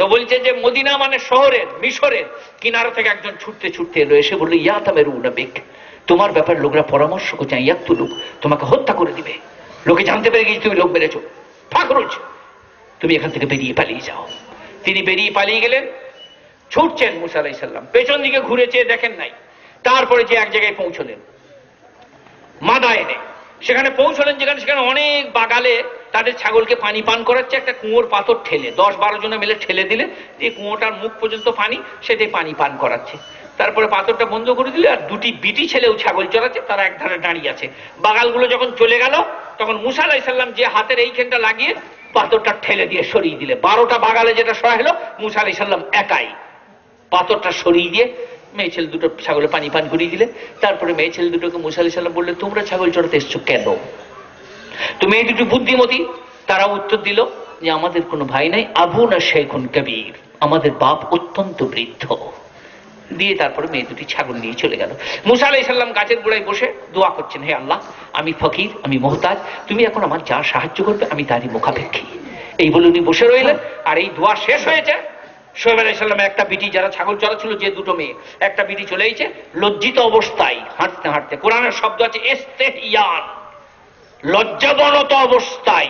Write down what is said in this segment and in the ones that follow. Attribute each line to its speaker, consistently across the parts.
Speaker 1: তো বলছে যে মদিনা মানে শহরের, মিশরের কিনারা থেকে একজন ছুটতে ছুটতে এলো, এসে বলল, ইয়া তামের উনাবেক তোমার ব্যাপার লোকরা পরামর্শ করছে ইয়াত লোক, তোমাকে হত্যা করে দিবে। লোকে জানতে পেরে গেছে, তুমি লোক মেরেছো। ফাকরুজ তুমি এখান থেকে বেরিয়ে পালিয়ে যাও। তিনি বেরিয়ে পালিয়ে গেলেন, ছুটছেন মুসা আলাইসাল্লাম পেছন দিকে ঘুরে চেয়ে দেখেন নাই। তারপরে যে এক জায়গায় পৌঁছলেন, মাদায়নে। সেখানে পৌঁছলেন যেখানে সেখানে অনেক বাগালে তাদের ছাগলকে পানি পান করাচ্ছে, একটা কুয়োর পাথর ঠেলে, দশ বারো জনে মিলে ঠেলে দিলে এই কুয়োটার মুখ পর্যন্ত পানি, সেটাই পানি পান করাচ্ছে। তারপরে পাথরটা বন্ধ করে দিলে, আর দুটি বিটি ছেলেও ছাগল চড়াচ্ছে, তারা এক ধারে দাঁড়িয়ে আছে। বাগালগুলো যখন চলে গেল, তখন মুসা আলাইসাল্লাম যে হাতের এইখানটা লাগিয়ে পাথরটা ঠেলে দিয়ে সরিয়ে দিলে। বারোটা বাগালে যেটা সরা হলো মুসা আলাইসাল্লাম একাই পাথরটা সরিয়ে দিয়ে মেয়ে ছেলে দুটো ছাগলে পানি পান করিয়ে দিলে। তারপরে মেয়ে ছেলে দুটোকে মুসা আলি সাল্লাম বললে, তোমরা ছাগল চড়াতে এসছো কেন? তো মেয়ে দুটো বুদ্ধিমতী, তারা উত্তর দিল যে আমাদের কোনো ভাই নাই, আবু না শেখুন কবির। আমাদের বাপ অত্যন্ত বৃদ্ধ। দিয়ে তারপরে মেয়ে দুটি ছাগল নিয়ে চলে গেল। মুসা আলাই সাল্লাম গাছের গোড়ায় বসে দোয়া করছেন, হে আল্লাহ, আমি ফকির, আমি মোহতাজ, তুমি এখন আমার যা সাহায্য করবে, আমি তারই মুখাপেক্ষী। এই বলে উনি বসে রইলেন, আর এই দোয়া শেষ হয়েছে। সোহেব আলাইসাল্লাম একটা বিটি যারা ছাগল চড়াচ্ছিল যে দুটো মেয়ে, একটা বিটি চলে এসেছে, লজ্জিত অবস্থায় হাঁটতে হাঁটতে। কোরআনের শব্দ আছে এস্তে ইয়ান লজ্জাবনত অবস্থায়।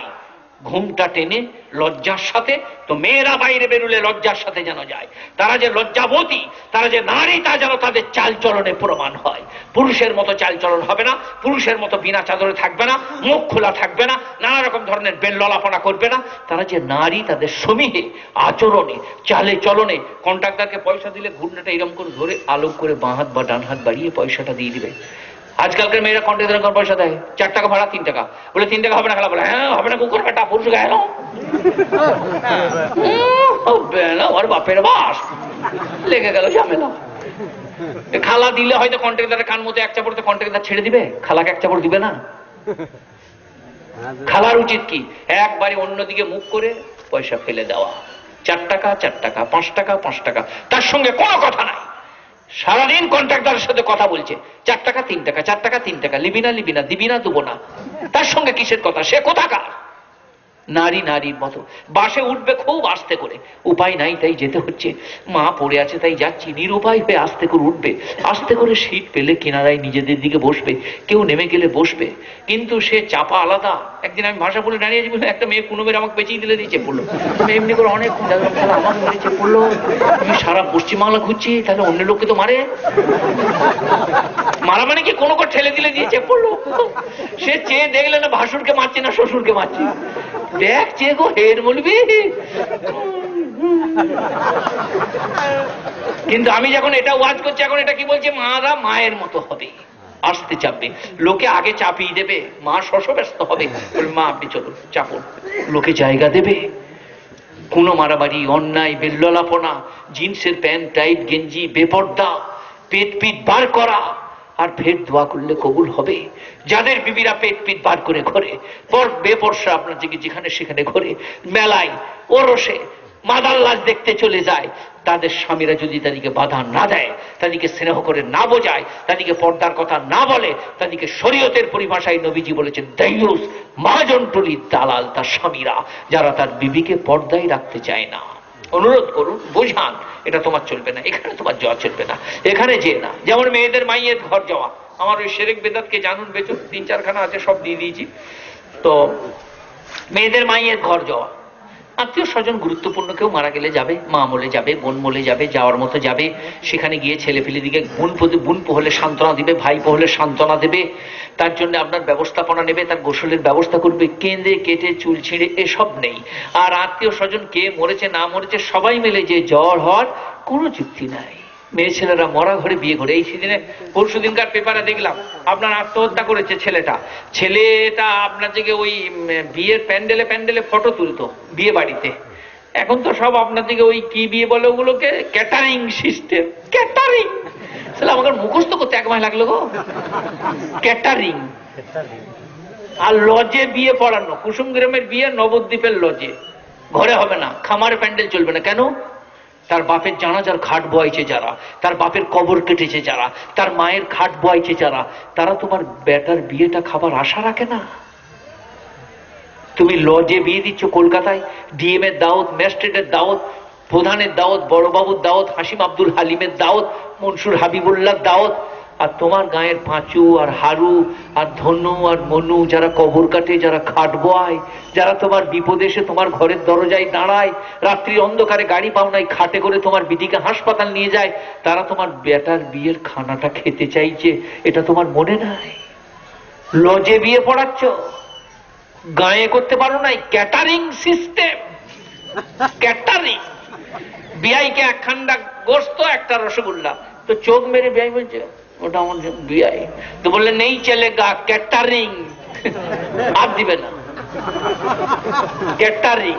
Speaker 1: ঘুমটা টেনে লজ্জার সাথে তো মেয়েরা বাইরে বেরুলে লজ্জার সাথে যেন যায়। তারা যে লজ্জাবতী, তারা যে নারী, তা যেন তাদের চাল চলনে প্রমাণ হয়। পুরুষের মতো চাল চলন হবে না, পুরুষের মতো বিনা চাদরে থাকবে না, মুখ খোলা থাকবে না নানা রকম ধরনের বেল বেল্ললাপনা করবে না। তারা যে নারী, তাদের সমীহে, আচরণে, চালে চলনে কন্ট্রাক্টারকে পয়সা দিলে ঘূর্ণাটা এরকম করে ধরে আলোক করে বাঁ হাত বা ডান হাত বাড়িয়ে পয়সাটা দিয়ে দিবে। আজকালকার মেয়েরা কন্ট্রাক্টার কোন পয়সা দেয়। চার টাকা ভাড়া তিন টাকা। বলে তিন টাকা হবে না খেলা বলে। হ্যাঁ হবে না কুকুর বেটা পুরুষ গায়ে না ওর বাপের বাস। লেগে গেল ঝামেলা। খালা দিলে হয়তো কন্ট্রাক্টারের কান মতো এক চাপড়তে কন্ট্রাক্টার ছেড়ে দিবে? খালাকে এক চাপড় দিবে না? খালার উচিত কি? একবারে অন্যদিকে মুখ করে পয়সা ফেলে দেওয়া। চার টাকা চার টাকা পাঁচ টাকা পাঁচ টাকা। তার সঙ্গে কোনো কথা নাই। সারাদিন কন্ট্রাক্টরের সাথে কথা বলছে। চার টাকা, তিন টাকা, চার টাকা, তিন টাকা, লিবি না লিবি না, দিবি না, দেবো না। তার সঙ্গে কিসের কথা? সে কোথাকার? নারী নারীর মতো। বাসে উঠবে খুব আস্তে করে। উপায় নাই, তাই যেতে হচ্ছে। মা পড়ে আছে, তাই যাচ্ছি। নিরুপায় হয়ে আস্তে করে উঠবে। আস্তে করে সিট পেলে কিনারায় নিজেদের দিকে বসবে। কেউ নেমে গেলে বসবে। কিন্তু সে চাপা আলাদা। একদিন আমি ভাষা বলে দাঁড়িয়েছি বলে একটা মেয়ে কোনো মেয়ের আমাকে বেঁচেই দিলে দিয়েছে পড়ল। এমনি করে অনেক পড়ল। আমি সারা পশ্চিমবাংলা ঘুরছি, তাহলে অন্য লোককে তো মারে? মারা মানে কি? কোনো করে ঠেলে দিলে দিয়েছে পড়ল। সে চেয়ে দেখলে না ভাসুরকে মারছে না শ্বশুরকে মারছে। দেখ চেয়ে গো হের বলবি। কিন্তু আমি যখন এটা ওয়াজ করছি, এখন এটা কি বলছে? মারা মায়ের মতো হবে, আসতে চাপবে। লোকে আগে চাপিয়ে দেবে, মা শশ ব্যস্ত হবে মা, আপনি চলুন, চাপুন। লোকে জায়গা দেবে। কোনো মারামারি, অন্যায়, বেল্ললাপনা, জিন্সের প্যান্ট, টাইট, গেঞ্জি, বেপর্দা, পেট পিট বার করা আর ফের দোয়া করলে কবুল হবে। যাদের বিবিরা পেট পিট বার করে ঘরে পর বেপরসা আপনার দিকে যেখানে সেখানে ঘরে, মেলায়, ওরসে মাদাল্লাজ দেখতে চলে যায়। তাদের স্বামীরা যদি তাদেরকে বাধা না দেয়, তাদেরকে স্নেহ করে না বোঝায়, তাদেরকে পর্দার কথা না বলে, তাদেরকে শরীয়তের পরিভাষায় নবীজি বলেছেন দাইয়ুস মহাজনটলি দালাল তার স্বামীরা, যারা তার বিবিকে পর্দায় রাখতে চায় না। অনুরোধ করুন, বোঝান, এটা তোমার চলবে না, এখানে তোমার যাওয়া চলবে না, এখানে যে না। যেমন মেয়েদের মাইয়ের ঘর যাওয়া, আমার ওই শেরেক বেদাতকে জানুন বেচুন, তিন চারখানা আছে, সব দিয়ে দিয়েছি। তো মেয়েদের মাইয়ের ঘর যাওয়া, আত্মীয় স্বজন গুরুত্বপূর্ণ, কেউ মারা গেলে যাবে, মা মলে যাবে, বোন মলে যাবে, যাওয়ার মতো যাবে, সেখানে গিয়ে ছেলে ফেলে দিকে বোন বোন পোহলে সান্ত্বনা দিবে, ভাই পোহলে সান্ত্বনা দেবে তার জন্য আপনার ব্যবস্থাপনা নেবে, তার গোসলের ব্যবস্থা করবে, কেঁদে কেটে চুল ছিঁড়ে এসব নেই। আর আত্মীয় স্বজন কে মরেছে, না মরেছে, সবাই মিলে যে জ্বর হওয়ার কোনো যুক্তি নাই। মেয়ে ছেলেরা মরা ঘরে বিয়ে করে, এই সিজনে পরশু দিনকার পেপারে দেখলাম, আপনার আত্মহত্যা করেছে ছেলেটা। ছেলেটা আপনার থেকে ওই বিয়ের প্যান্ডেলে প্যান্ডেলে ফটো তুলতো, বিয়ে বাড়িতে। এখন তো সব আপনার দিকে ওই কি বিয়ে বলে ওগুলোকে? ক্যাটারিং সিস্টেম ক্যাটারিং তাহলে আমাকে মুখস্থ করতে এক মাস লাগল গো। ক্যাটারিং আর লজে বিয়ে পড়ানো কুসুম গ্রামের বিয়ে নবদ্বীপের লজে ঘরে হবে না, খামারে প্যান্ডেল চলবে না। কেন? তার বাপের জানাজার খাট বয়াইছে যারা, তার বাপের কবর কেটেছে যারা, তার মায়ের খাট বয়াইছে যারা। তারা তোমার বেটার বিয়েটা খাবার আশা রাখে না? তুমি লজে বিয়ে দিচ্ছ কলকাতায় ডিএম এর দাওয়াত, ম্যাজিস্ট্রেটের দাওয়াত প্রধানের দাওয়াত, বড়বাবুর দাওয়াত হাসিম আব্দুল হালিমের দাওয়াত, মনসুর হাবিবুল্লাহ দাওয়াত, আর তোমার গায়ের পাঁচু আর হারু আর ধনু আর মনু যারা কবর কাটে, যারা খাট বয় যারা তোমার বিপদে এসে তোমার ঘরের দরজায় দাঁড়ায় রাত্রি অন্ধকারে গাড়ি পাও নাই, খাটে করে তোমার বিটিকে হাসপাতাল নিয়ে যায়, তারা তোমার বেটার বিয়ের খানাটা খেতে চাইছে, এটা তোমার মনে নাই? লজে বিয়ে পড়াচ্ছ? গায়ে করতে পারো নাই, ক্যাটারিং সিস্টেম। ক্যাটারিং। বিআইকে একখান্ডা গোস্ত, একটা রসগোল্লা। তো চোখ মেরে বিআই বলছে, ওটা আমার বিআই। তো বললে, নেই চলে গা, ক্যাটারিং। আর দিবে না। ক্যাটারিং।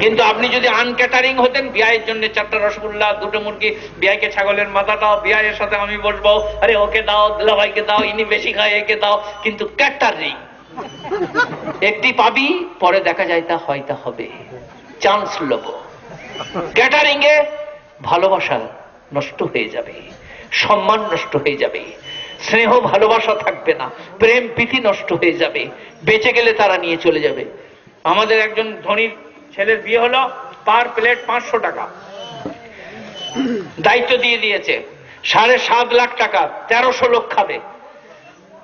Speaker 1: কিন্তু আপনি যদি আনক্যাটারিং হতেন বিয়ের জন্য চারটা রসগোল্লা, দুটো মুরগি বিয়াইকে ছাগলের মাথা দাও বিয়ের সাথে আমি বসবো। আরে, ওকে দাও, দুলাভাইকে দাও, ইনি বেশি খায়, একে দাও। কিন্তু ক্যাটারিং। একটি পাবি, পরে দেখা যায় তা হয় তা হবে। Chance lobe. ক্যাটারিং এ ভালোবাসা নষ্ট হয়ে যাবে, সম্মান নষ্ট হয়ে যাবে, স্নেহ ভালোবাসা থাকবে না, প্রেম প্রীতি নষ্ট হয়ে যাবে, বেঁচে গেলে তারা নিয়ে চলে যাবে। আমাদের একজন ধনীর ছেলের বিয়ে হলো, পার প্লেট পাঁচশো টাকা। দায়িত্ব দিয়ে দিয়েছে, সাড়ে সাত লাখ টাকা, তেরোশো লোক খাবে।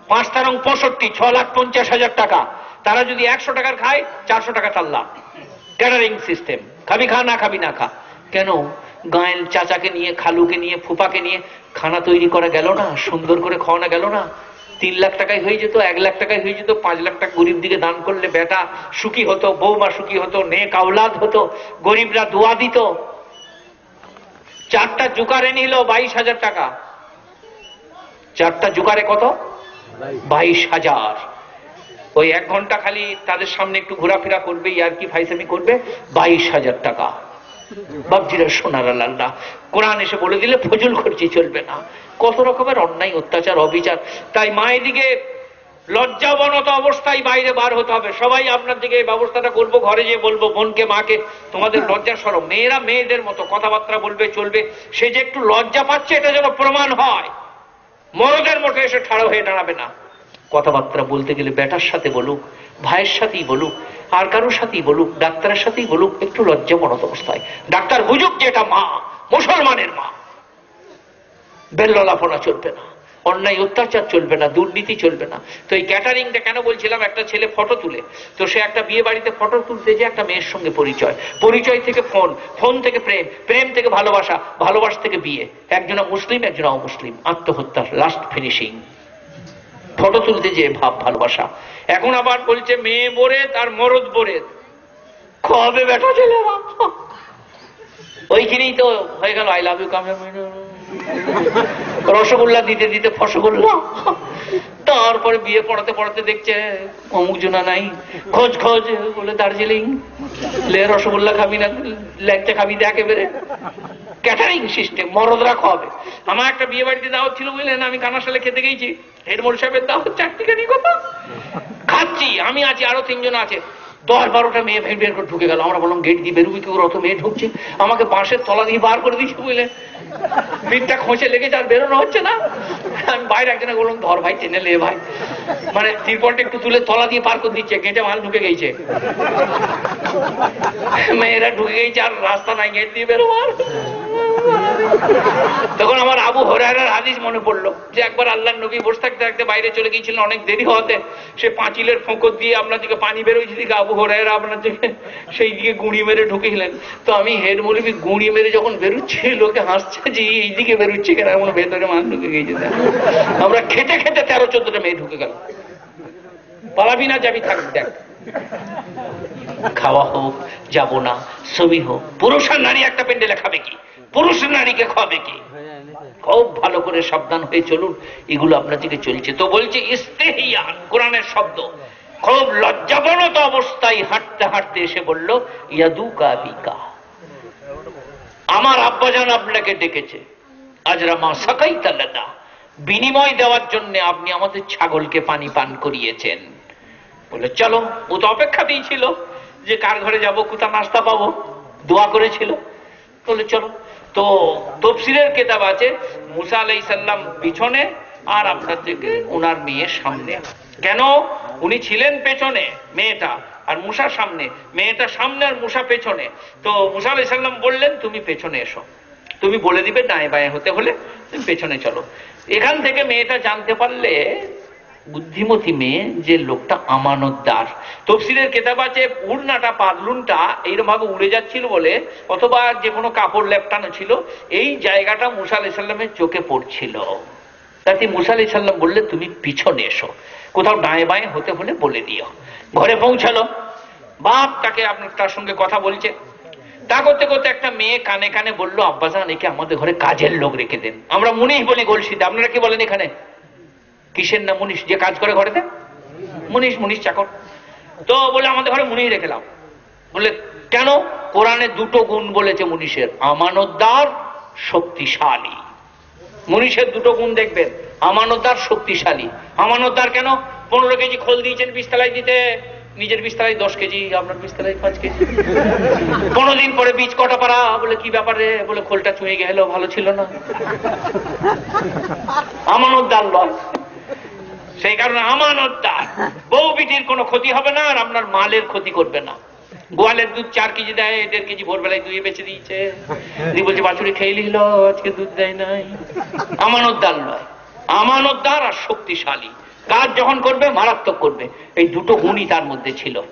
Speaker 1: পাঁচ তারং পঁয়ষট্টি, ছ লাখ পঞ্চাশ হাজার টাকা। তারা যদি একশো টাকার খায়, চারশো টাকা তার লাভ। ক্যাটারিং সিস্টেম খাবি খা, না খাবি না খা। কেন? গায়ের চাচাকে নিয়ে, খালুকে নিয়ে, ফুপাকে নিয়ে খানা তৈরি করা গেল না? সুন্দর করে খাওয়ানো গেল না? তিন লাখ টাকায় হয়ে যেত, এক লাখ টাকায় হয়ে যেত, পাঁচ লাখ টাকা গরিব দিকে দান করলে বেটা সুখী হতো, বৌমা সুখী হতো নে কাউলাদ হতো, গরিবরা দোয়া দিত। চারটা জুকারে নিল, বাইশ হাজার টাকা। চারটা জুকারে কত? বাইশ হাজার। ওই এক ঘণ্টা খালি তাদের সামনে একটু ঘোরাফেরা করবে আর কি ফাইসামি করবে? বাইশ হাজার টাকা। বাবজিরা সোনার আল্লাহ কোরআন এসে বলে দিলে ফজুল খরচি চলবে না। কত রকমের অন্যায় অত্যাচার অবিচার। তাই মা এদিকে লজ্জাবনত অবস্থায় বাইরে বার হতে হবে। সবাই আপনার দিকে এই ব্যবস্থাটা করব ঘরে যেয়ে বলব বোনকে মাকে তোমাদের লজ্জা সরম। মেয়েরা মেয়েদের মতো কথাবার্তা বলবে চলবে। সে যে একটু লজ্জা পাচ্ছে এটা যেন প্রমাণ হয়। মরদের মতো এসে ঠাড়ো হয়ে দাঁড়াবে না। কথাবার্তা বলতে গেলে বেটার সাথে বলুক, ভাইয়ের সাথেই বলুক, আর কারোর সাথেই বলুক, ডাক্তারের সাথেই বলুক, একটু লজ্জাবনত অবস্থায়। ডাক্তার বুঝুক যে এটা মা, মুসলমানের মা। বেল্ললাপনা চলবে না, অন্যায় অত্যাচার চলবে না, দুর্নীতি চলবে না। তো এই ক্যাটারিংটা কেন বলছিলাম? একটা ছেলে ফটো তুলে। তো সে একটা বিয়ে বাড়িতে ফটো তুলতে যে একটা মেয়ের সঙ্গে পরিচয়। পরিচয় থেকে ফোন ফোন থেকে প্রেম প্রেম থেকে ভালোবাসা ভালোবাসা থেকে বিয়ে। একজনা মুসলিম, একজনা অমুসলিম। আত্মহত্যার লাস্ট ফিনিশিং ফটো তুলতে যে ভাব, ভালোবাসা। এখন আবার বলছে, মেয়ে বোরে, তার মরদ বোরে। কবে বেটা ছেলে ওইখানেই তো হয়ে গেল আই লাভ ইউ কামে রসগোল্লা দিতে দিতে ফসগোল্লা। তারপরে বিয়ে পড়াতে পড়াতে দেখছে, অমুক জোনা নাই। খোঁজ খোঁজ, বলে, দার্জিলিং, লে, রসগোল্লা খাবি না ল্যাংচা খাবি দেখ এবারে। ক্যাটারিং সিস্টেম মরদ মরদরা খাওয়াবে আমার একটা বিয়ে বাড়িতে দাওয়াত ছিল বুঝলেন, আমি কানাশালে খেতে গেছি হেডমোল সাহেবের দাওয়াত চারটিখানি কথা খাচ্ছি, আমি আছি, আরও তিনজন আছে। দশ বারোটা মেয়ে ভেঙে বের করে ঢুকে গেল। আমরা বললাম, গেট দিয়ে বেরোবি কি? ওর অত মেয়ে ঢুকছে। আমাকে বাঁশের তলা দিয়ে বার করে দিচ্ছে বুঝলে পিঠটা খোঁচে লেগেছে, আর বেরোনো হচ্ছে না। আমি বাইরে একজনে বললাম, ধর ভাই, টেনে লে ভাই। মানে তিরপলটা একটু তুলে তলা দিয়ে পার করে দিচ্ছে, গেটে মাল ঢুকে গেছে। মেয়েরা ঢুকে গেছে, আর রাস্তা নাই, গেট দিয়ে বেরোবার তখন আমার আবু হরাইরার হাদিস মনে পড়ল যে একবার আল্লাহ নবী বসে থাকতে থাকতে বাইরে চলে গিয়েছিলেন, অনেক দেরি হওয়াতে। সে পাঁচিলের ফোঁকর দিয়ে আপনার দিকে পানি বেরোয়েছে দিকে আবু হরাইরা আপনার দিকে সেই দিকে গুঁড়ি মেরে ঢুকেছিলেন। তো আমি হেড মলিবি গুঁড়ি মেরে যখন বেরোচ্ছে, লোকে হাসছে যে, এই দিকে বেরোচ্ছে কেন? এমন ভেতরে মান ঢুকে দেখ। আমরা খেতে খেতে তেরো, চোদ্দটা মেয়ে ঢুকে গেল। পালাবি না, যাবি থাকবি দেখ। খাওয়া হোক, যাব না, ছবি হোক, পুরুষ নারী একটা প্যান্ডেলে খাবে কি? পুরুষ নারীকে খাবে কি? খুব ভালো করে সাবধান হয়ে চলুন, এগুলো আপনার দিকে চলছে। তো বলছে, ইস্তেহিয়ান, কোরআনের শব্দ। খুব লজ্জাবনত অবস্থায় হাঁটতে হাঁটতে এসে বলল, ইয়াদুকা বিকা। আমার আব্বাজান আপনাকে ডেকেছে। আজরা মা সাকাই তালাদা বিনিময় দেওয়ার জন্য আপনি আমাদের ছাগলকে পানি পান করিয়েছেন। বলে, চলো, ও তো অপেক্ষা দিয়েছিল যে কার ঘরে যাব কোথা নাস্তা পাবো? দোয়া করেছিল। বলে, চলো তো তফসিলের কেতাব আছে, মুসা আলাই সাল্লাম পিছনে আর আপনার থেকে ওনার মেয়ের সামনে। কেন? উনি ছিলেন পেছনে মেয়েটা আর মুসা সামনে, মেয়েটা সামনে আর মুসা পেছনে। তো মুসা আলাই সাল্লাম বললেন, তুমি পেছনে এসো। তুমি বলে দিবে ডায়ে বায়ে হতে হলে তুমি পেছনে চলো। এখান থেকে মেয়েটা জানতে পারলে বুদ্ধিমতী মেয়ে যে লোকটা আমানতদার। তফসিলের কেতাব আছে, উড়নাটা পাদলুনটা এইরকম ভাবে উড়ে যাচ্ছিল বলে, অথবা যে কোনো কাপড় লেপটানো ছিল, এই জায়গাটা মুসা আলাই সাল্লামের চোখে পড়ছিল। তাতে মুসা আলাই সাল্লাম বললে, তুমি পিছনে এসো। কোথাও ডায়ে বায়ে হতে হলে বলে দিও। ঘরে পৌঁছালো। বাপ তাকে আপনার তার সঙ্গে কথা বলছে। তা করতে করতে একটা মেয়ে কানে কানে বলল, আব্বাজান, একে আমাদের ঘরে কাজের লোক রেখে দেন। আমরা মুনিশ বলি গলসিতে। আপনারা কি বলেন এখানে? কিসের না মুনিশ? যে কাজ করে ঘরেতে? মুনিশ মুনিশ চাকর। তো বলে, আমাদের ঘরে মুনিশ রেখেলাম বলে, কেন? কোরআনে দুটো গুণ বলেছে মুনিশের। আমানতদার শক্তিশালী। মনীষের দুটো গুণ দেখবেন। আমানতদার শক্তিশালী। আমানতদার কেন? পনেরো কেজি খোল দিয়েছেন বিস্তালায় দিতে। নিজের বিস্তালায় দশ কেজি, আপনার বিস্তালায় পাঁচ কেজি। দিন পরে বীজ কটা পারা বলে, কি ব্যাপারে বলে, খোলটা চুয়ে গেল ভালো ছিল না। আমানতদার লয় সেই কারণে আমানতদার বউ বিটির কোনো ক্ষতি হবে না আর আপনার মালের ক্ষতি করবে না। গোয়ালের দুধ চার কেজি দেয়, দেড় কেজি ভোরবেলায় দুই বেঁচে দিয়েছে। দিয়ে বলছে, বাছুরি খেয়ে নিল, আজকে দুধ দেয় নাই। আমানতদার নয়। আমানতদার আর শক্তিশালী। কাজ যখন করবে, মারাত্মক করবে। এই দুটো গুণই তার মধ্যে ছিল।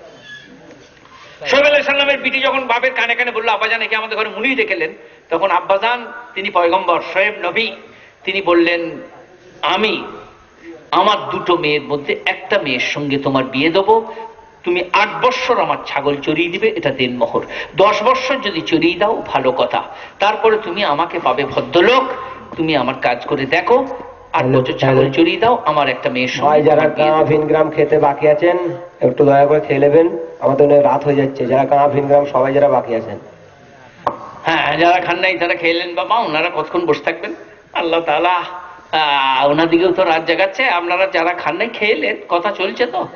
Speaker 1: সোহেব সাল্লামের বিটি যখন বাপের কানে কানে বলল আব্বাজান একে আমাদের ঘরে মুনি দেখেলেন? তখন আব্বাজান, তিনি পয়গম্বর সোহেব নবী, তিনি বললেন, আমি আমার দুটো মেয়ের মধ্যে একটা মেয়ের সঙ্গে তোমার বিয়ে দেবো। তুমি আট বৎসর আমার ছাগল চড়িয়ে দিবে এটা দেনমোহর দশ বৎসর যদি চড়িয়ে দাও ভালো কথা। তারপরে তুমি আমাকে পাবে ভদ্রলোক। তুমি আমার কাজ করে দেখো। আট বছর ছাগল চড়িয়ে দাও আমার একটা মেয়ের সঙ্গে
Speaker 2: যারা কাঁ ভিনগ্রাম খেতে বাকি আছেন একটু দয়া করে খেয়ে নেবেন। আমাদের রাত হয়ে যাচ্ছে। যারা কাঁ ভিনগ্রাম সবাই যারা বাকি আছেন।
Speaker 1: হ্যাঁ যারা খান নাই তারা খেলেন বাবা। ওনারা কতক্ষণ বসে থাকবেন? আল্লাহ তালা ওনাদিকেও তো রাত জাগাচ্ছে, আপনারা যারা খান নাই খেয়েলেন কথা চলছে তো।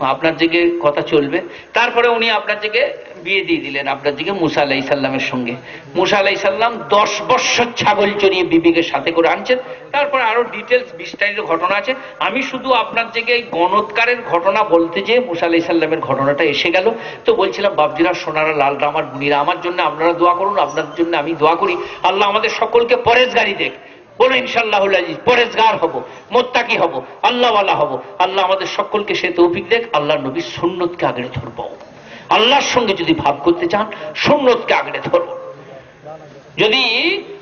Speaker 1: আপনার দিকে কথা চলবে। তারপরে উনি আপনার দিকে বিয়ে দিয়ে দিলেন, আপনার দিকে মুসা আলাই সাল্লামের সঙ্গে। মুসা আলাই সাল্লাম দশ বৎসর ছাগল চড়িয়ে বিবিকে সাথে করে আনছেন। তারপরে আরও ডিটেলস বিস্তারিত ঘটনা আছে। আমি শুধু আপনার দিকে এই গণৎকারের ঘটনা বলতে যে মুসা আলাই সাল্লামের ঘটনাটা এসে গেল। তো বলছিলাম বাবজিরা সোনারা লালরা আমার বুনিরা, আমার জন্য আপনারা দোয়া করুন আপনার জন্য আমি দোয়া করি। আল্লাহ আমাদের সকলকে পরেশ পরেজগারি দেখ। বলো ইনশাল্লাহ পরেজগার হব, মোত্তাকি হব, আল্লাহওয়ালা হব। আল্লাহ আমাদের সকলকে সে তৌফিক দেখ আল্লাহ নবীর সুন্নতকে আগড়ে ধরবো। আল্লাহর সঙ্গে যদি ভাব করতে চান, সুন্নতকে আগড়ে ধরবো। যদি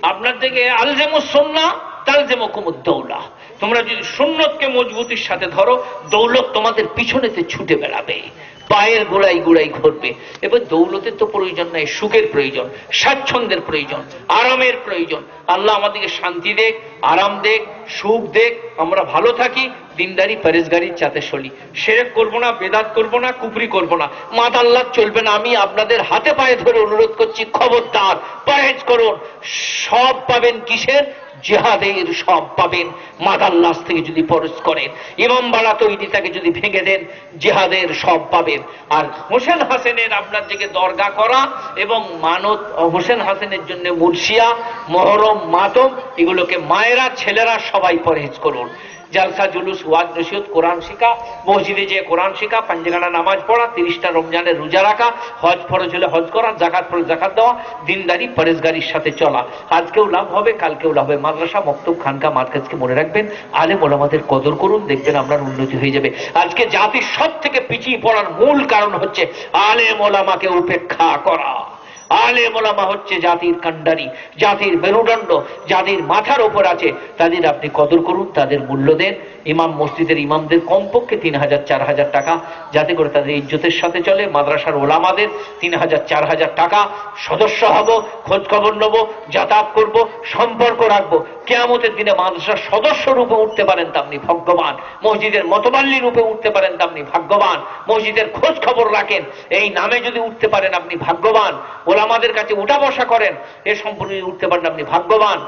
Speaker 1: আপনার থেকে আলজেমুসন্না তালজেমকুমুদ্দৌলা তোমরা যদি সুন্নতকে মজবুতির সাথে ধরো, দৌলত তোমাদের পিছনেতে ছুটে বেড়াবে। পায়ের গোড়াই গোড়াই ঘুরবে এবার দৌলতের তো প্রয়োজন নাই, সুখের প্রয়োজন, স্বাচ্ছন্দ্যের প্রয়োজন, আরামের প্রয়োজন। আল্লাহ আমাদেরকে শান্তি দেখ আরাম দেখ, সুখ দেখ, আমরা ভালো থাকি, দিনদারি পরেশগারির চাতে চলি। সেরেক করব না, বেদাত করব না, কুপরি করব না। মাত আল্লাহ চলবে না, আমি আপনাদের হাতে পায়ে ধরে অনুরোধ করছি, খবরদার পরেজ করুন। সব পাবেন কিসের? জেহাদের সব পাবেন। মাদাল্লাস থেকে যদি পরশ করেন, ইমাম বাড়া তৈরি তাকে যদি ভেঙে দেন, জেহাদের সব পাবেন। আর হোসেন হাসেনের আপনার দিকে দরগা করা এবং মানত হোসেন হাসেনের জন্য মুর্শিয়া, মহরম, মাতম, এগুলোকে মায়েরা ছেলেরা সবাই পরহেজ করুন। জালসা, জুলুস, ওয়াজ, নসিহত, কোরআন শিখা, মসজিদে যে কোরআন শিখা, পাঞ্জেগানা নামাজ পড়া, তিরিশটা রমজানের রোজা রাখা, হজ ফরজ হলে হজ করা, জাকাত ফরজ জাকাত দেওয়া, দিনদারি পরেশগারির সাথে চলা। আজকেও লাভ হবে, কালকেও লাভ হবে। মাদ্রাসা, মক্তব, খানকা মার্কাজকে মনে রাখবেন আলে ওলামাদের কদর করুন, দেখবেন আপনার উন্নতি হয়ে যাবে। আজকে জাতির সব থেকে পিছিয়ে পড়ার মূল কারণ হচ্ছে, আলেম ওলামাকে উপেক্ষা করা। আলে মোলামা হচ্ছে জাতির কান্ডারি জাতির মেরুদণ্ড, জাতির মাথার ওপর আছে। তাদের আপনি কদর করুন, তাদের মূল্য দেন। ইমাম মসজিদের ইমামদের কমপক্ষে তিন হাজার, চার হাজার টাকা, যাতে করে তাদের ইজ্জতের সাথে চলে। মাদ্রাসার ওলামাদের তিন হাজার, চার হাজার টাকা। সদস্য হব খোঁজ খবর নেব, যাতায়াত করব, সম্পর্ক রাখব। কেয়ামতের দিনে মাদ্রাসার সদস্য রূপে উঠতে পারেন তা আপনি ভাগ্যবান। মসজিদের মতবাল্লি রূপে উঠতে পারেন তা আপনি ভাগ্যবান। মসজিদের খোঁজ খবর রাখেন। এই নামে যদি উঠতে পারেন আপনি ভাগ্যবান। ওলামাদের কাছে উঠা বসা করেন, এ সম্পর্কে উঠতে পারেন আপনি ভাগ্যবান।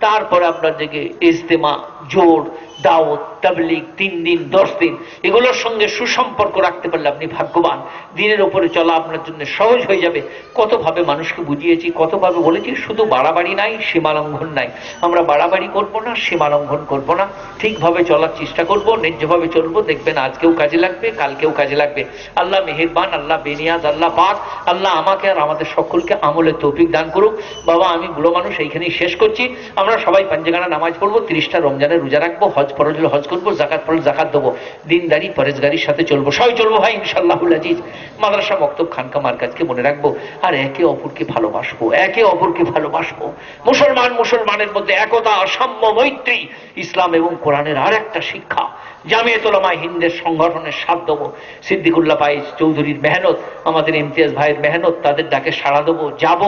Speaker 1: তারপরে আপনার দিকে ইজতেমা, জোর, দাওয়াত তাবলিগ, তিন দিন, দশ দিন, এগুলোর সঙ্গে সুসম্পর্ক রাখতে পারলে আপনি ভাগ্যবান। দিনের ওপরে চলা আপনার জন্য সহজ হয়ে যাবে। কতভাবে মানুষকে বুঝিয়েছি, কতভাবে বলেছি, শুধু বাড়াবাড়ি নাই সীমালঙ্ঘন নাই। আমরা বাড়াবাড়ি করব না সীমালঙ্ঘন করব না। ঠিকভাবে চলার চেষ্টা করব, ন্যায্যভাবে চলবো। দেখবেন আজকেও কাজে লাগবে, কালকেও কাজে লাগবে। আল্লাহ মেহেরবান, আল্লাহ বেনিয়াজ, আল্লাহ পাক, আল্লাহ আমাকে আর আমাদের সকলকে আমলের তৌফিক দান করুক। বাবা, আমি বুড়ো মানুষ, এইখানেই শেষ করছি। আমরা সবাই পাঞ্জাগানা নামাজ পড়ব, তিরিশটা রমজানের রোজা রাখব, হজ ফরজ হলে হজ করব, জাকাত ফরজ জাকাত দেবো, দিনদারি, পরেজগারির সাথে চলবো, সবাই চলবো ভাই ইনশাল্লাহুল আজিজ। মাদ্রাসা মক্তব খানকা মার্কাজকে মনে রাখব, আর একে অপরকে ভালোবাসবো, একে অপরকে ভালোবাসবো। মুসলমান মুসলমানের মধ্যে একতা, সাম্য, মৈত্রী, ইসলাম এবং কোরআনের আর একটা শিক্ষা জামিয়তুলামা হিন্দের সংগঠনের সাথ দেবো, সিদ্দিকুল্লাহ পাইজ চৌধুরীর মেহনত, আমাদের ইমতিয়াজ ভাইয়ের মেহনত, তাদের ডাকে সাড়া দেবো, যাব।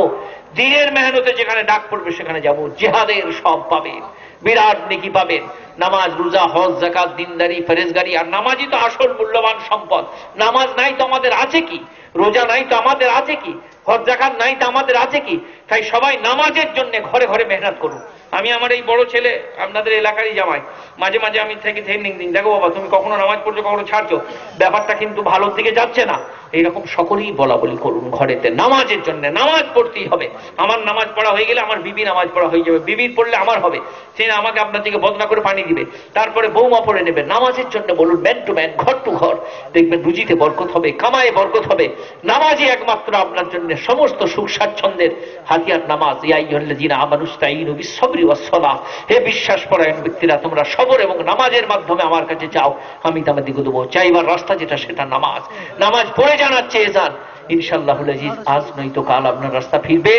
Speaker 1: দিনের মেহনতে যেখানে ডাক পড়বে, সেখানে যাব, জেহাদের সব পাবেন বিরাট নেকি পাবেন। নামাজ, রোজা, হজ জাকাত দিনদারি ফেরেজগারি আর নামাজই তো আসল মূল্যবান সম্পদ। নামাজ নাই তো আমাদের আছে কি? রোজা নাই তো আমাদের আছে কি? হজ জাকাত নাই তো আমাদের আছে কি? তাই সবাই নামাজের জন্য ঘরে ঘরে মেহনত করুন। আমি আমার এই বড় ছেলে আপনাদের এলাকারই জামাই। মাঝে মাঝে আমি থেকে ট্রেনিং দিন দেখো বাবা, তুমি কখনো নামাজ পড়ছো, কখনো ছাড়ছো। ব্যাপারটা কিন্তু ভালোর দিকে যাচ্ছে না। এইরকম সকলেই বলা বলি করুন ঘরেতে। নামাজের জন্য নামাজ পড়তেই হবে। আমার নামাজ পড়া হয়ে গেলে আমার বিবি নামাজ পড়া হয়ে যাবে। বিবির পড়লে আমার হবে। সে আমাকে আপনার দিকে বদনা করে পানি দিবে। তারপরে বৌমা পড়ে নেবে। নামাজের জন্য বলুন ম্যান টু ম্যান ঘর টু ঘর। দেখবেন রুজিতে বরকত হবে, কামায় বরকত হবে। নামাজই একমাত্র আপনার জন্য সমস্ত সুখ স্বাচ্ছন্দ্যের হাতিয়ার নামাজ। ইয়াই হল্লে জিনা ইয়াইহল্লাযিনা আমানুস্তাঈনু বিসসবরি ওয়াসসালাহ হে বিশ্বাস পরায়ণ ব্যক্তিরা, তোমরা সবর এবং নামাজের মাধ্যমে আমার কাছে যাও, আমি তোমাদের দিকে দেবো চাইবার রাস্তা যেটা, সেটা নামাজ। নামাজ পড়ে জানাচ্ছে এজান ইনশাআল্লাহুল আজিজ, আজ নয়তো কাল আপনার রাস্তা ফিরবে।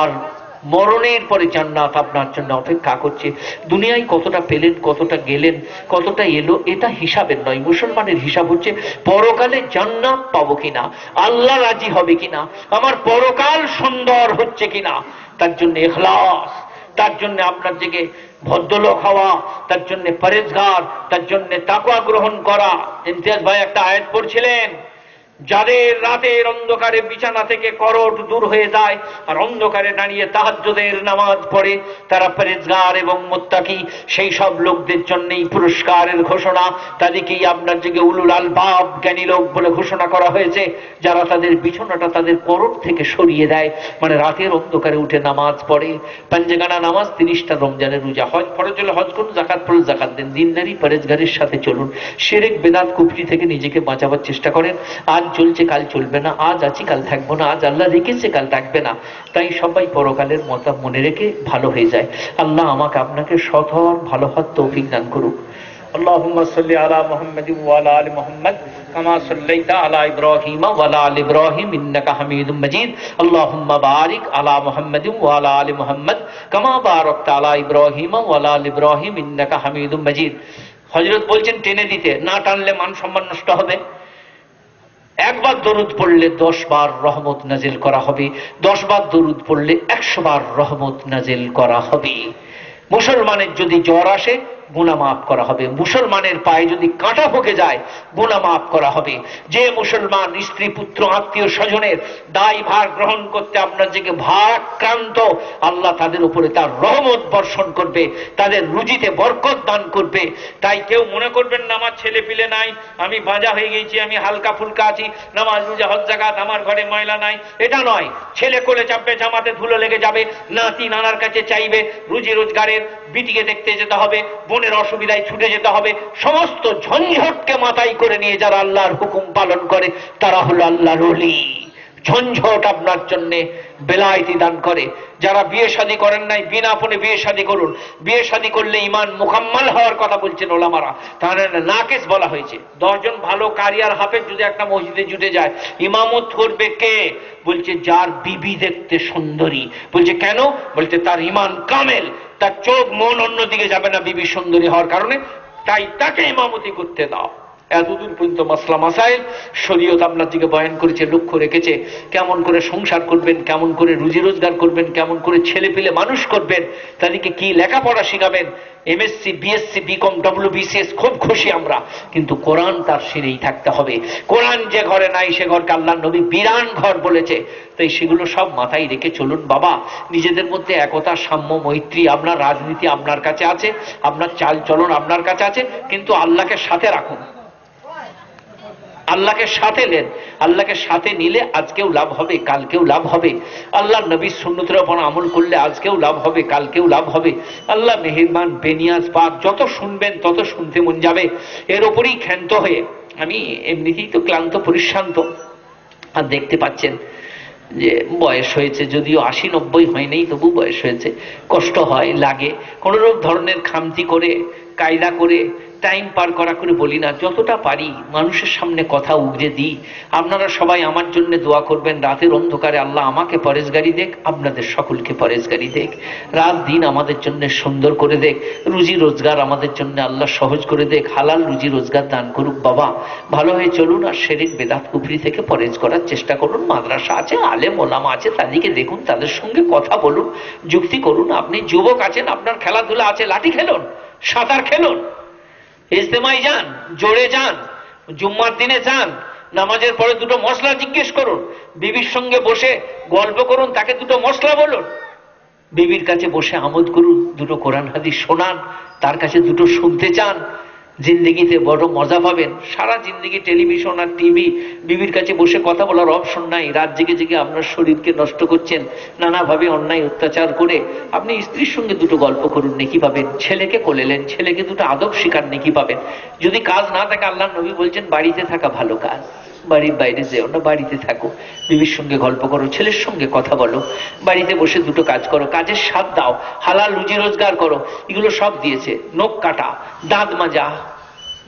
Speaker 1: আর মরণের পরে জান্নাত আপনার জন্য অপেক্ষা করছে। দুনিয়ায় কতটা পেলেন, কতটা গেলেন, কতটা এলো, এটা হিসাবের নয়। মুসলমানের হিসাব হচ্ছে, পরকালে জান্নাত পাবো কিনা, আল্লাহ রাজি হবে কিনা, আমার পরকাল সুন্দর হচ্ছে কিনা, তার জন্য এখলাস। তার জন্য আপনার দিকে ভদ্রলোক হওয়া, তার জন্য পরেজগার, তার জন্য তাকুয়া গ্রহণ করা। ইমতিয়াজ ভাই একটা আয়াত পড়ছিলেন। যাদের রাতের অন্ধকারে বিছানা থেকে করট দূর হয়ে যায় আর অন্ধকারে দাঁড়িয়ে তাহাজ্জুদের নামাজ পড়ে, তারা পরেজগার এবং মোত্তাকি। সেই সব লোকদের জন্যই পুরস্কারের ঘোষণা। তাদেরকেই আপনার দিকে উলুল আলবাব জ্ঞানী লোক বলে ঘোষণা করা হয়েছে। যারা তাদের বিছানাটা তাদের করট থেকে সরিয়ে দেয়। মানে রাতের অন্ধকারে উঠে নামাজ পড়ে। পাঞ্জেগানা নামাজ তিরিশটা রমজানের রোজা হজ ফরজ হলে হজ করুন, জাকাত ফরজ জাকাত দেন। দিনদারি পরেজগারের সাথে চলুন। সেরেক বেদাত, কুফরি থেকে নিজেকে বাঁচাবার চেষ্টা করেন। আজ চলছে কাল চলবে না আজ আছি কাল থাকবো না আজ আল্লাহ রেখেছে কাল থাকবে না তাই সবাই পরকালের মতা মনে রেখে ভালো হয়ে যায় আল্লাহ আমাকে আপনাকে সথর ভালো হওয়ার তৌফিক দান করুক اللهم صل على محمد وعلى ال محمد كما صليت على ابراهيم وعلى ال ابراهيم انك حميد مجيد اللهم بارك على محمد وعلى ال محمد كما باركت على ابراهيم وعلى ال ابراهيم انك حميد مجيد হযরত বলছেন টেনে দিতে না টানলে মান সম্মান নষ্ট হবে একবার দরুদ পড়লে দশ বার রহমত নাজিল করা হবে, দশ বার দরুদ পড়লে একশো বার রহমত নাজিল করা হবে। মুসলমানের যদি জ্বর আসে গুণা মাফ করা হবে। মুসলমানের পায়ে যদি কাঁটা ফোকে যায়, গুণা মাফ করা হবে। যে মুসলমান স্ত্রী, পুত্র, আত্মীয় স্বজনের দায় ভার গ্রহণ করতে আপনার যে ভারাক্রান্ত, আল্লাহ তাদের উপরে তার রহমত বর্ষণ করবে, তাদের রুজিতে বরকত দান করবে। তাই কেউ মনে করবেন না, আমার ছেলে পিলে নাই, আমি বাজা হয়ে গেছি, আমি হালকা ফুলকা আছি, নামাজ রোজা, হজ, জাকাত, আমার ঘরে ময়লা নাই। এটা নয়, ছেলে কোলে চাপবে জামাতে ধুলো লেগে যাবে, নাতি, নানার কাছে চাইবে, রুজি রোজগারের বিটিকে দেখতে যেতে হবে বোনের অসুবিধায় ছুটে যেতে হবে। সমস্ত ঝঞ্ঝটকে মাথায় করে নিয়ে যারা আল্লাহর হুকুম পালন করে, তারা হলো আল্লাহর অলি ঝঞ্ঝট আপনার জন্য বেলায়েতি দান করে। যারা বিয়ে শাদী করেন নাই, বিনা ফোনে বিয়ে শাদী করুন। বিয়ে শাদী করলে ইমান মুকাম্মাল হওয়ার কথা বলছেন ওলামারা। তাহলে নাকেশ বলা হয়েছে। দশজন ভালো কারিয়ার হাফেজ যদি একটা মসজিদে জুটে যায়, ইমামত করবে কে? বলছে, যার বিবি দেখতে সুন্দরী। বলছে, কেন? বলছে, তার ইমান কামেল। তার চোখ মন অন্যদিকে যাবে না বিবি সুন্দরী হওয়ার কারণে। তাই তাকে ইমামতি করতে দাও। এতদূর পর্যন্ত মাসলা মাসাইল শরীয়ত আপনার দিকে বয়ান করেছে, লক্ষ্য রেখেছে, কেমন করে সংসার করবেন, কেমন করে রুজি রোজগার করবেন, কেমন করে ছেলে পেলে মানুষ করবেন, তাদেরকে কি লেখাপড়া শিখাবেন? MSc BSc BCom W BCS খুব খুশি আমরা। কিন্তু কোরআন তার সিঁড়েই থাকতে হবে। কোরআন যে ঘরে নাই, সে ঘরকে আল্লাহ নবী বিরান ঘর বলেছে। তাই সেগুলো সব মাথায় রেখে চলুন বাবা, নিজেদের মধ্যে একতা, সাম্য, মৈত্রী, আপনার রাজনীতি আপনার কাছে আছে, আপনার চাল চলন আপনার কাছে আছে, কিন্তু আল্লাহকে সাথে রাখুন। আল্লাহকে সাথে নেন। আল্লাহকে সাথে নিলে আজকেও লাভ হবে, কালকেও লাভ হবে। আল্লাহ নবীর সুন্নতের ওপর আমল করলে আজকেও লাভ হবে, কালকেও লাভ হবে। আল্লাহ মেহেরবান, বেনিয়াজ, পাক যত শুনবেন, তত শুনতে মন যাবে। এর ওপরেই ক্ষান্ত হয়ে আমি এমনিতেই তো ক্লান্ত, পরিশ্রান্ত। আর দেখতে পাচ্ছেন যে বয়স হয়েছে, যদিও আশি নব্বই হয়নি তবু বয়স হয়েছে। কষ্ট হয়, লাগে। কোনো রকম ধরনের খামতি করে, কায়দা করে টাইম পার করা করে বলি না। যতটা পারি মানুষের সামনে কথা উগড়ে দিই। আপনারা সবাই আমার জন্য দোয়া করবেন। রাতের অন্ধকারে আল্লাহ আমাকে পরেশগারি দেখ, আপনাদের সকলকে পরেশগারি দেখ। রাত দিন আমাদের জন্য সুন্দর করে দেখ। রুজি রোজগার আমাদের জন্য আল্লাহ সহজ করে দেখ। হালাল রুজি রোজগার দান করুক বাবা। ভালো হয়ে চলুন আর শেরিক বেদাত কুফরি থেকে পরেজ করার চেষ্টা করুন। মাদ্রাসা আছে, আলেম, ওলামা আছে তাদেরকে দেখুন, তাদের সঙ্গে কথা বলুন, যুক্তি করুন। আপনি যুবক আছেন, আপনার খেলাধুলা আছে, লাঠি খেলুন, সাঁতার খেলুন। ইজতেমাই যান, জোরে যান, জুম্মার দিনে যান, নামাজের পরে দুটো মশলা জিজ্ঞেস করুন, বিবির সঙ্গে বসে গল্প করুন, তাকে দুটো মশলা বলুন। বিবির কাছে বসে আমোদ করুন, দুটো কোরআন হাদিস শোনান, তার কাছে দুটো শুনতে চান জিন্দিগিতে বড় মজা পাবেন। সারা জিন্দিগি টেলিভিশন আর টিভি, বিবির কাছে বসে কথা বলার অপশন নাই। রাত জেগে জেগে আপনার শরীরকে নষ্ট করছেন, নানাভাবে অন্যায় অত্যাচার করে। আপনি স্ত্রীর সঙ্গে দুটো গল্প করুন, নাকি পাবেন। ছেলেকে কোলেলেন ছেলেকে দুটো আদব শিকার নাকি পাবেন। যদি কাজ না থাকে আল্লাহ নবী বলছেন, বাড়িতে থাকা ভালো কাজ। বাড়ির বাইরে যেও না, বাড়িতে থাকো। বিবির সঙ্গে গল্প করো, ছেলের সঙ্গে কথা বলো। বাড়িতে বসে দুটো কাজ করো, কাজের স্বাদ দাও, হালাল রুজি রোজগার করো, এগুলো সব দিয়েছে। নখ কাটা, দাঁত মাজা,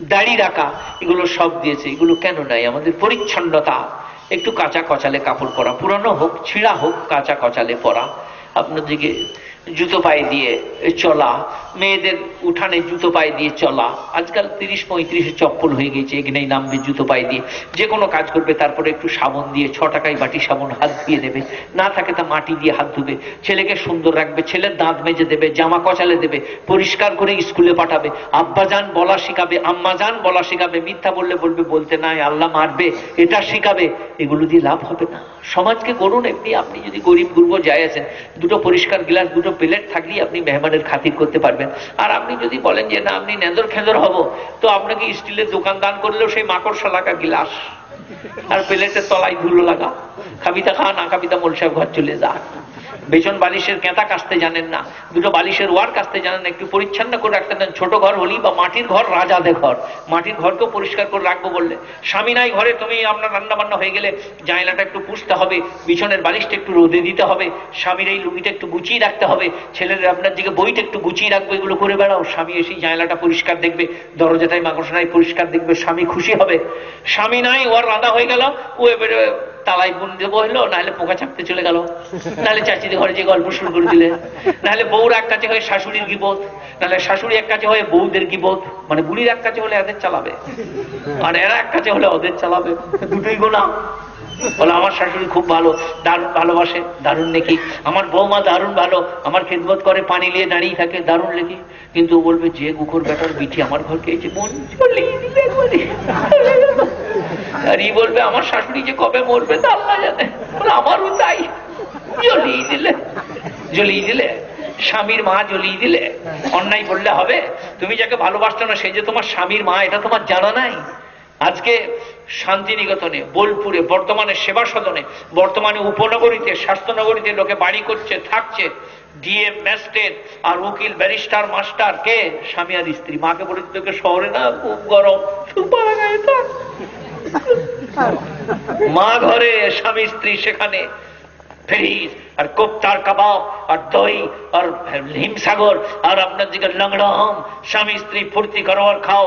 Speaker 1: দাড়ি রাখা, এগুলো সব দিয়েছে। এগুলো কেন নাই? আমাদের পরিচ্ছন্নতা। একটু কাঁচা কচালে কাপড় পরা, পুরানো হোক, ছিঁড়া হোক, কাঁচা কচালে পরা। আপনাদেরকে জুতো পায়ে দিয়ে চলা, মেয়েদের উঠানে জুতো পায়ে দিয়ে চলা, আজকাল তিরিশ পঁয়ত্রিশে চপ্পল হয়ে গেছে এখানেই নামবে জুতো পায়ে দিয়ে। যে কোনো কাজ করবে, তারপরে একটু সাবন দিয়ে, ছ টাকায় বাটি সাবন হাত দিয়ে দেবে। না থাকে তা মাটি দিয়ে হাত ধুবে। ছেলেকে সুন্দর রাখবে, ছেলের দাঁত মেজে দেবে, জামা কচালে দেবে, পরিষ্কার করে স্কুলে পাঠাবে, আব্বা যান বলা শিখাবে, আম্মা যান বলা শিখাবে, মিথ্যা বললে বলবে, বলতে নাই, আল্লাহ মারবে, এটা শিখাবে, এগুলো দিয়ে লাভ হবে না। সমাজকে করুন, এমনি আপনি যদি গরিব গুরব যায় আছেন, দুটো পরিষ্কার গ্লাস, দুটো প্লেট থাকলেই আপনি মেহমানের খাতির করতে পারবেন। আর আপনি যদি বলেন যে, না আপনি নেন্দর খেঁদর হব, তো আপনাকে স্টিলের দোকান দান করলেও সেই মাকড়সা লাগা গ্লাস। আর প্লেটের তলায় ধুলো লাগা খাবিতা খা, না খাবিতা মোল সাহেব ঘর চলে যা বেচন বালিশের কেঁতা কাস্তে জানেন না, দুটো বালিশের ওয়ার কাস্তে জানেন না, একটু পরিচ্ছন্ন করে রাখতে দেন। ছোট ঘর হলি বা মাটির ঘর রাজাদে ঘর। মাটির ঘরকেও পরিষ্কার করে রাখব বললে। স্বামী নাই ঘরে, তুমি আপনার রান্না বান্না হয়ে গেলে জায়লাটা একটু পুষতে হবে, বিছনের বালিশটা একটু রোদে দিতে হবে, স্বামীর এই লুঙ্গিটা একটু গুছিয়ে রাখতে হবে, ছেলের আপনার দিকে বইটা একটু গুছিয়ে রাখব, এগুলো করে বেড়াও। স্বামী এসে জায়লাটা পরিষ্কার দেখবে, দরজাটাই মাকড়সায় পরিষ্কার দেখবে, স্বামী খুশি হবে। স্বামী নাই ওর রাঁধা হয়ে গেল ও এবারে তালাই বোন দেবো হলো নাহলে পোকা চাপতে চলে গেল। নাহলে চাচিদের ঘরে যে গল্প শুরু করে দিলে। নাহলে বউর এক কাছে হয়ে শাশুড়ির গিবোধ নাহলে শাশুড়ি এক কাছে হয়ে বউদের গিবোধ মানে বুড়ির এক কাছে হলে এদের চালাবে, আর এরা এক কাছে হলে ওদের চালাবে। দুটোই গোনা। বলে আমার শাশুড়ি খুব ভালো দারুণ ভালোবাসে দারুণ নাকি। আমার বৌমা দারুণ ভালো আমার খেদমত করে পানি নিয়ে দাঁড়িয়ে থাকে দারুণ লেখি কিন্তু ও বলবে যে গুকুর বেটার বিটি আমার এই যে মন আর ই বলবে আমার শাশুড়ি যে কবে মরবে তা আল্লাহ জানে। বলে, আমারও তাই। জ্বলিয়ে দিলে জ্বলিয়ে দিলে স্বামীর মা জ্বলিয়ে দিলে। অন্যায় বললে হবে। তুমি যাকে ভালোবাসতো না সে যে তোমার স্বামীর মা এটা তোমার জানা নাই। আজকে শান্তিনিকেতনে, বোলপুরে, বর্তমানে সেবা সদনে বর্তমানে উপনগরীতে, স্বাস্থ্যনগরীতে লোকে বাড়ি করছে, থাকছে। ডিএম, ম্যাজিস্ট্রেট আর উকিল, ব্যারিস্টার, মাস্টার, কে? স্বামী আর স্ত্রী। মাকে বলে তোকে শহরে না, খুব গরম। মা ঘরে, স্বামী, স্ত্রী সেখানে। ফেরিস আর কোপ্তার কাবাব, আর দই, আর হিমসাগর, আর আপনার দিকে লংড়ম স্বামী স্ত্রী ফুর্তি করো আর খাও।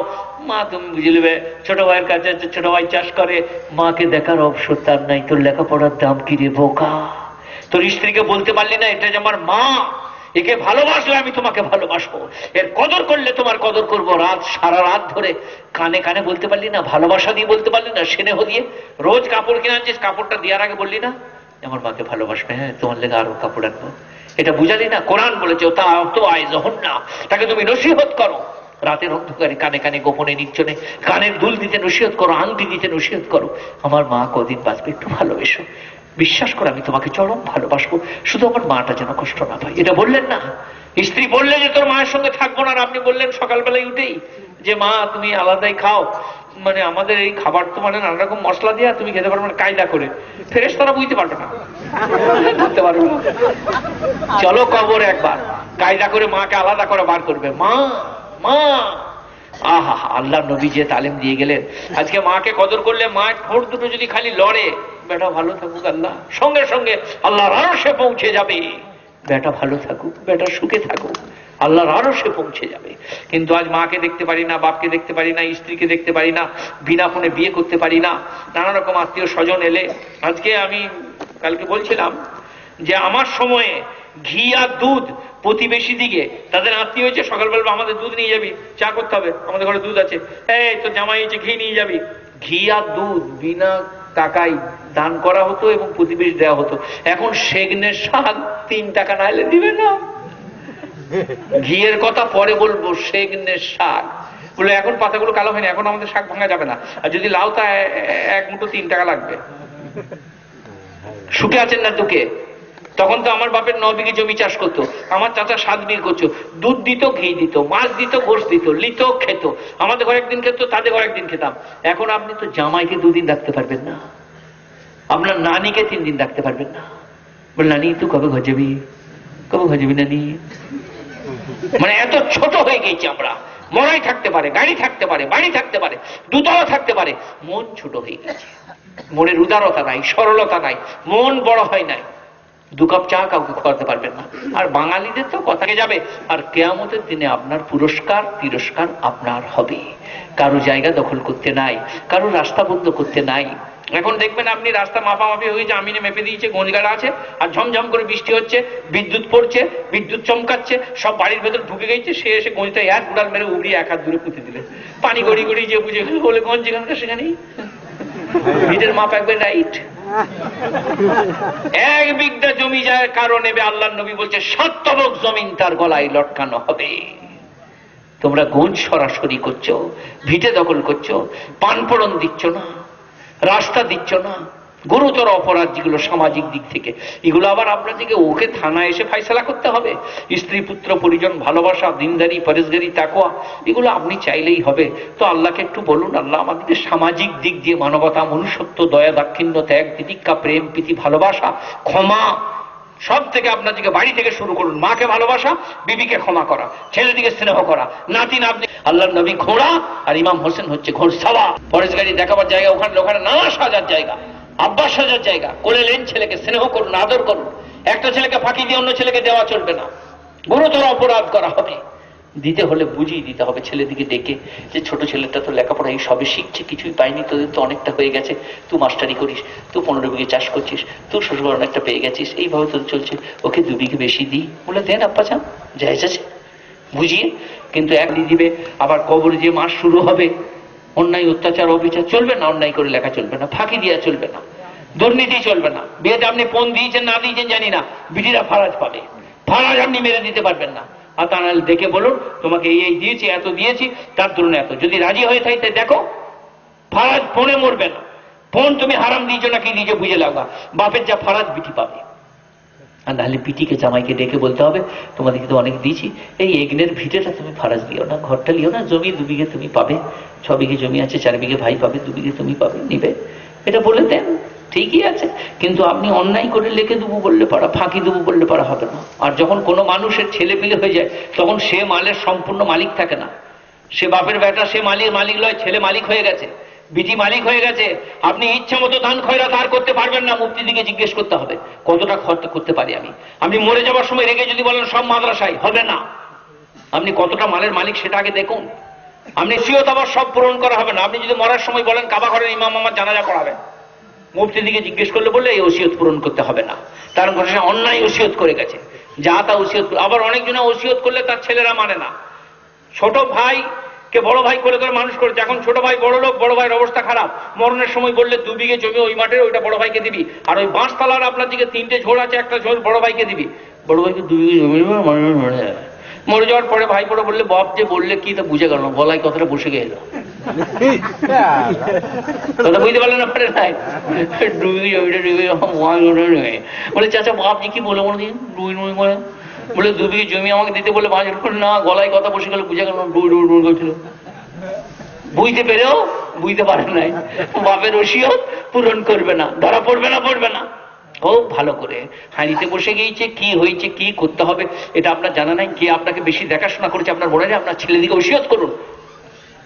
Speaker 1: মা, তুমি বুঝলিবে ছোট ভাইয়ের কাছে ছোট ভাই চাষ করে, মাকে দেখার অবসর তার নাই। তোর লেখাপড়ার দাম কিরে বোকা? তোর স্ত্রীকে বলতে পারলি না, এটা যে আমার মা? একে ভালোবাসলে আমি তোমাকে ভালোবাসবো। এর কদর করলে তোমার কদর করব। রাত, সারা রাত ধরে কানে কানে বলতে পারলি না, ভালোবাসা দিয়ে বলতে পারলি না, স্নেহ দিয়ে। রোজ কাপড় কিনে আনছিস, কাপড়টা দেওয়ার আগে বললি না? আমার মাকে ভালোবাসবে হ্যাঁ? তোমার লেগে আরও কাপড় আনব। এটা বুঝালি না? কোরআন বলেছে তা তো আয় যখন না তাকে তুমি নসিহত করো। রাতের অন্ধকারে কানে কানে, গোপনে, নির্জনে, কানের দুল দিতে নসিহত করো, আংটি দিতে নসিহত করো। আমার মা কদিন বাঁচবে, একটু ভালোবেসো। বিশ্বাস করে, আমি তোমাকে চরম ভালোবাসবো। শুধু আমার মাটা যেন কষ্ট না পায়। এটা বললেন না? স্ত্রী বললে যে তোর মায়ের সঙ্গে থাকব না, আর আপনি বললেন সকালবেলায় উঠেই। যে, মা, তুমি আলাদাই খাও। মানে আমাদের এই খাবার তো মানে নানা রকম মশলা দিয়ে তুমি খেতে পারবে না, কায়দা করে। ফেরেস তারা বুঝতে পারবে না। বুঝতে পারবে না। চলো কবর একবার। কায়দা করে মাকে আলাদা করে বার করবে। মা মা! আহা, আল্লাহ নবী যে তালিম দিয়ে গেলেন। আজকে মাকে কদর করলে মা ঠোঁট দুটো যদি খালি লড়ে, বেটা, ভালো থাকুক আল্লাহ। সঙ্গে সঙ্গে আল্লাহর আরও সে পৌঁছে যাবে। বেটা, ভালো থাকুক। বেটা, সুখে থাকুক। আল্লাহর আরও সে পৌঁছে যাবে। কিন্তু আজ মাকে দেখতে পারি না, বাপকে দেখতে পারি না, স্ত্রীকে দেখতে পারি না, বিনা ফোনে বিয়ে করতে পারি না, নানা রকম আত্মীয় স্বজন এলে আজকে আমি কালকে বলছিলাম যে আমার সময়ে ঘি আর দুধ প্রতিবেশী দিকে, তাদের আত্মীয় হয়েছে, সকালবেলা আমাদের দুধ নিয়ে যাবি, চা করতে হবে, আমাদের ঘরে দুধ আছে। এই তো জামাই হয়েছে, ঘি নিয়ে যাবি। ঘি আর দুধ বিনা টাকায় দান করা হতো এবং প্রতিবেশী দেওয়া হতো। এখন সেগনের শাক তিন টাকা না এলে দিবে না। ঘিয়ের কথা পরে বলব সেগনের শাক। বলে, এখন পাতাগুলো কালো হয়নি, এখন আমাদের শাক ভাঙা যাবে না। আর যদি লাউ তা এক মুঠো তিন টাকা লাগবে। সুখে আছেন না দুঃখে? তখন তো আমার বাপের ন বিঘে জমি চাষ করতো। আমার চাচা সাত বিঘে করছ দুধ দিত, ঘি দিত, মাছ দিত গোস দিত, লিত খেত। আমাদের ঘরে একদিন খেত, তাদের ঘরে একদিন খেতাম। এখন আপনি তো জামাইকে দুদিন রাখতে পারবেন না। আপনার নানিকে তিন দিন রাখতে পারবেন না। বল, নানি, তুই কবে ঘর যাবি? কবে ঘর যাবি নানি? মানে এত ছোট হয়ে গেছি আমরা। মরাই থাকতে পারে, গাড়ি থাকতে পারে, বাড়ি থাকতে পারে, দুতলা থাকতে পারে। মন ছোট হয়ে গেছে। মনের উদারতা নাই, সরলতা নাই, মন বড় হয় নাই। দু কাপ চা কাউকে খাওয়াতে পারবেন না। আর বাঙালিদের তো কথাকে যাবে আর কেয়ামতের দিনে আপনার পুরস্কার তিরস্কার আপনার হবে। কারও জায়গা দখল করতে নাই কারও রাস্তা বন্ধ করতে নাই। এখন দেখবেন আপনি রাস্তা মাপামাপি হয়েছে আমিনে মেপে দিয়েছে গঞ্জগাড়া আছে আর ঝমঝম করে বৃষ্টি হচ্ছে বিদ্যুৎ পড়ছে বিদ্যুৎ চমকাচ্ছে সব বাড়ির ভেতর ঢুকে গেছে সে এসে গঞ্জটা এক উড়াল মেরে উড়িয়ে এক হাত দূরে পুঁতে দিলে। পানি গড়ি গড়ি যে বুঝে গেল বলে গঞ্জ যেখানকার সেখানেই। ভিটের মাপ একবার রাইট। এক বিঘা জমি যায় কারণে আল্লাহ নবী বলছে সত্যবক জমিন তার গলায় লটকানো হবে। তোমরা গুণ সরাসরি করছ, ভিটে দখল করছ পানপড়ন দিচ্ছ না, রাস্তা দিচ্ছ না গুরুতর অপরাধ যেগুলো সামাজিক দিক থেকে। এগুলো আবার আপনাদেরকে ওকে থানায় এসে ফাইসলা করতে হবে। স্ত্রী, পুত্র, পরিজন, ভালোবাসা, দিনদারি, পরেশগারি তাকোয়া এগুলো আপনি চাইলেই হবে। তো আল্লাহকে একটু বলুন, আল্লাহ আমাদেরকে সামাজিক দিক দিয়ে মানবতা, মনুষ্যত্ব, দয়া, দাক্ষিণ্য, ত্যাগ, তিতিক্ষা, প্রেম, প্রীতি, ভালোবাসা, ক্ষমা, সব থেকে আপনাদেরকে বাড়ি থেকে শুরু করুন। মাকে ভালোবাসা, বিবিকে ক্ষমা করা, ছেলেটিকে স্নেহ করা নাতি নাতনি আল্লাহ নবী ঘোড়া আর ইমাম হোসেন হচ্ছে ঘোড় সাওয়া পরেশগাড়ি দেখাবার জায়গা, ওখানে ওখানে নানা সাজার জায়গা। আব্বাস সাজার জায়গা। কোলে লেন ছেলেকে স্নেহ করুন, আদর করুন। একটা ছেলেকে ফাঁকি দিয়ে অন্য ছেলেকে দেওয়া চলবে না। গুরুতর অপরাধ করা হবে। দিতে হলে বুঝিয়ে দিতে হবে ছেলেদিকে ডেকে যে ছোট ছেলেটা তো লেখাপড়া এই সবে শিখছে, কিছুই পাইনি তোদের তো অনেকটা হয়ে গেছে। তুই মাস্টারি করিস, তুই পনেরো বিঘে চাষ করছিস, তুই শ্বশুর অনেকটা পেয়ে গেছিস, এইভাবে তোর চলছে। ওকে দু বিঘে বেশি দিই। বলে দেন আপ্পা চান যাই আছে বুঝিয়ে। কিন্তু এক দিবে, আবার কবরে যে মাস শুরু হবে। অন্যায় অত্যাচার, অবিচার চলবে না, অন্যায় করে লেখা চলবে না, ফাঁকি দেওয়া চলবে না, দুর্নীতি চলবে না, বিয়েতে আপনি পণ দিয়েছেন, না দিয়েছেন জানি না বিটিরা ফারাজ পাবে, ফারাজ আপনি মেরে দিতে পারবেন না। আর তা নাহলে দেখে বলুন, তোমাকে এই এই দিয়েছি, এত দিয়েছি, তার তুলনায় এত। যদি রাজি হয়ে থাকে দেখো, ফারাজ পণে মরবে না। পণ তুমি হারাম দিয়েছ নাকি নিজে বুঝে লাগবা বাপের যা ফারাজ বিটি পাবে। আর নাহলে পিটিকে জামাইকে ডেকে বলতে হবে, তোমাদেরকে তো অনেক দিয়েছি। এই এগনের ভিটেটা তুমি ফারাজ দিও না, ঘরটা লিও না, জমি দু বিঘে তুমি পাবে, ছ বিঘে জমি আছে, চার বিঘে ভাই পাবে, দু বিঘে তুমি পাবে, নিবে। এটা বলে দেন, ঠিকই আছে। কিন্তু আপনি অন্যায় করে লেখে দেবো বললে পারা, ফাঁকি দেবো বললে পারা হবে না। আর যখন কোনো মানুষের ছেলে মিলে হয়ে যায়, তখন সে মালের সম্পূর্ণ মালিক থাকে না। সে বাপের বেটা, সে মালিক মালিক লয়, ছেলে মালিক হয়ে গেছে। বিটি মালিক হয়ে গেছে। আপনি ইচ্ছা মতো ধান খয়রা ধার করতে পারবেন না মুক্তি দিকে জিজ্ঞেস করতে হবে। কতটা খরচ করতে পারি আমি? আপনি মরে যাওয়ার সময় রেগে যদি বলেন, সব মাদ্রাসায়, হবে না। আপনি কতটা মালের মালিক সেটা আগে দেখুন। আপনি সিয়ত আবার সব পূরণ করা হবে না। আপনি যদি মরার সময় বলেন, কাবা ঘরের ইমাম আমার জানাজা করাবেন মুফতি দিকে জিজ্ঞেস করলে বললে, এই ওসিয়ত পূরণ করতে হবে না। কারণ ঘটনা অন্যায় ওসিয়ত করে গেছে। যা তা ওসিয়ত আবার অনেকজনে ওসিয়ত করলে তার ছেলেরা মানে না। ছোট ভাই কে বড় ভাই করে করে মানুষ করেছে। এখন ছোট ভাই বড় লোক, বড় ভাইয়ের অবস্থা খারাপ। মরণের সময় বললে দু বিঘে জমি ওই মাঠে ওইটা বড় ভাইকে দিবি। আর ওই বাঁশতলার আপনার দিকে তিনটে ঝোড় আছে, একটা ঝোড় বড় ভাইকে দিবি। বড় ভাইকে দু বিঘে জমি মরে যাওয়ার পরে ভাই পরে বললে, বাপ যে বললে কি তা বুঝে গেল গলায় কথাটা বসে গেল কথা বুঝতে পারলেন না পারে নাই ডুবি জমিটা ডুবি বলে, চাচা, বাপ যে কি বলে মনে দিন ডুবি ডুবি করে বলে দু বিঘে জমি আমাকে দিতে বলে মাঝে না, গলায় কথা বসে গেল, বুঝে গেল ডুবি ডুবি ডুবি করছিল। বুঝতে পেরেও বুঝতে পারে নাই। বাপের ওসিয়ত পূরণ করবে না, ধরা পড়বে না পড়বে না। খুব ভালো করে হাঁড়িতে বসে গিয়েছে, কি হয়েছে, কি করতে হবে, এটা আপনার জানা নাই। কে আপনাকে বেশি দেখাশোনা করেছে আপনার নেই আপনার ছেলেদিকে ওসিয়ত করুন।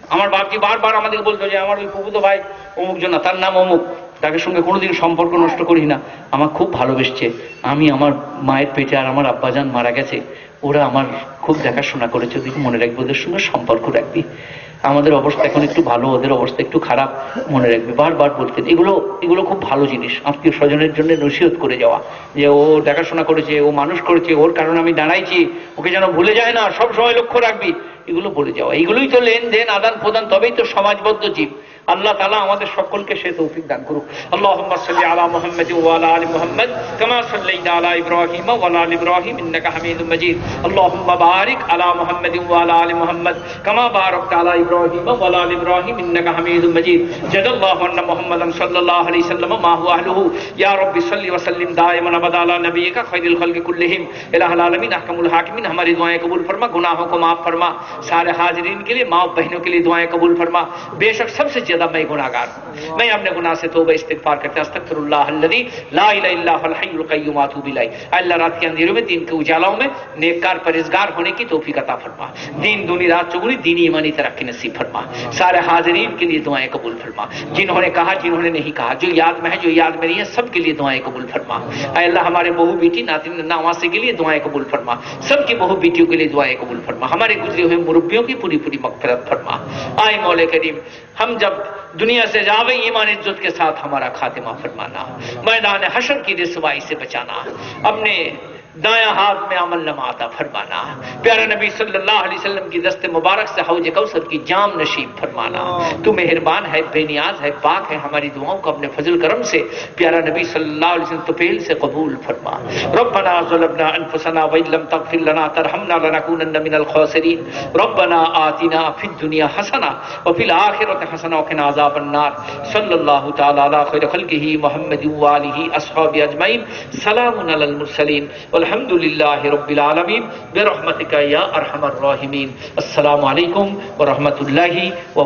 Speaker 1: আমার বাপজি বারবার আমাদেরকে বলতো যে, আমার ওই প্রভুত ভাই অমুক জনা, তার নাম অমুক। তাকে সঙ্গে কোনোদিন সম্পর্ক নষ্ট করি না। আমার খুব ভালোবেসছে। আমি আমার মায়ের পেটে আর আমার আব্বাজান মারা গেছে। ওরা আমার খুব দেখাশোনা করেছে। ওদিকে মনে রাখবে, ওদের সঙ্গে সম্পর্ক রাখবি। আমাদের অবস্থা এখন একটু ভালো, ওদের অবস্থা একটু খারাপ, মনে রাখবে। বারবার বলতেন এগুলো এগুলো খুব ভালো জিনিস। আত্মীয় স্বজনের জন্য নসিহত করে যাওয়া। যে ও দেখাশোনা করেছে, ও মানুষ করেছে, ওর কারণে আমি দাঁড়াইছি। ওকে যেন ভুলে যায় না, সব সময় লক্ষ্য রাখবি। এগুলো বলে যাওয়া। এগুলোই তো লেনদেন আদান প্রদান তবেই তো সমাজবদ্ধ জীব। আল্লাহ তালা আমাদের সকলকে সেই তৌফিক দান করুক আল্লাহ সাল্লি আলা মোহাম্মদ ওয়ালা আলী মোহাম্মদ كما صليت على ابراهيم وعلى ال ابراهيم انك حميد مجيد اللهم بارك على محمد وعلى ال محمد كما باركت على ابراهيم وعلى ال ابراهيم انك حميد مجيد جد الله ان محمدا صلى الله عليه وسلم ما هو اهله يا رب صل وسلم دائما ابدا على نبيك خير الخلق كلهم الہ العالمین، احکم الحاکمین، ہماری دعائیں قبول فرما، گناہوں کو معاف فرما۔ سارے حاضرین کے لیے، ماں بہنوں کے لیے دعائیں قبول فرما۔ بے شک سب سے زیادہ میں گناہ گار ہوں۔ میں اپنے گناہ سے توبہ استغفار کرتا ہوں استغفر اللہ الذی لا الہ الا هو الحی القیوم اتوب الیہ۔ اللہ، رات کے اندھیروں میں، دین کے اجالوں میں نیک کار پرہیزگار ہونے کی توفیق عطا فرما۔ دین دنیا رات چگنی دینی ایمانی ترقی نصیب فرما۔ سارے حاضرین کے لیے دعائیں قبول فرما۔ جنہوں نے کہا، جنہوں نے نہیں کہا، جو یاد میں ہے، جو یاد میں نہیں ہے، سب کے لیے دعائیں قبول فرما۔ اے اللہ، ہمارے بہو بیٹی ناطن نواسے کے لیے دعائیں قبول فرما۔ سب کی بہو بیٹیوں کے لیے دعائیں قبول فرما۔ ہمارے گزرے ہوئے مربیوں کی پوری پوری مغفرت فرما۔ آئے مولے کریم ہم جب دنیا سے جاوے ایمان عزت کے ساتھ ہمارا خاتمہ فرمانا، میدان حشر کی رسوائی سے بچانا، اپنے دایاں ہاتھ میں عمل لما فرمانا۔ پیارے نبی صلی اللہ علیہ وسلم کی دست مبارک سے حوج کوثر کی جام نشیب فرمانا۔ تو مہربان ہے بے نیاز ہے پاک ہے ہماری دعاؤں کو اپنے فضل کرم سے پیارا نبی صلی اللہ علیہ وسلم توپیل سے قبول فرما۔ ربنا ظلمنا انفسنا وان لم تغفر لنا ترحمنا لنكونن من الخاسرین۔ ربنا آتنا فی الدنیا حسنا وفی الاخرۃ حسنا وقنا عذاب النار۔ صلی اللہ تعالی علی خیر خلقہ محمد و آلہ اصحاب اجمعین۔ سلام علی المرسلین۔ আলহামদুলিল্লাহ রবিল আলমিন বেরহমতিকা ইয়া আরহামার রহিমিন। আসসালামু আলাইকুম ও রহমতুল্লাহি ও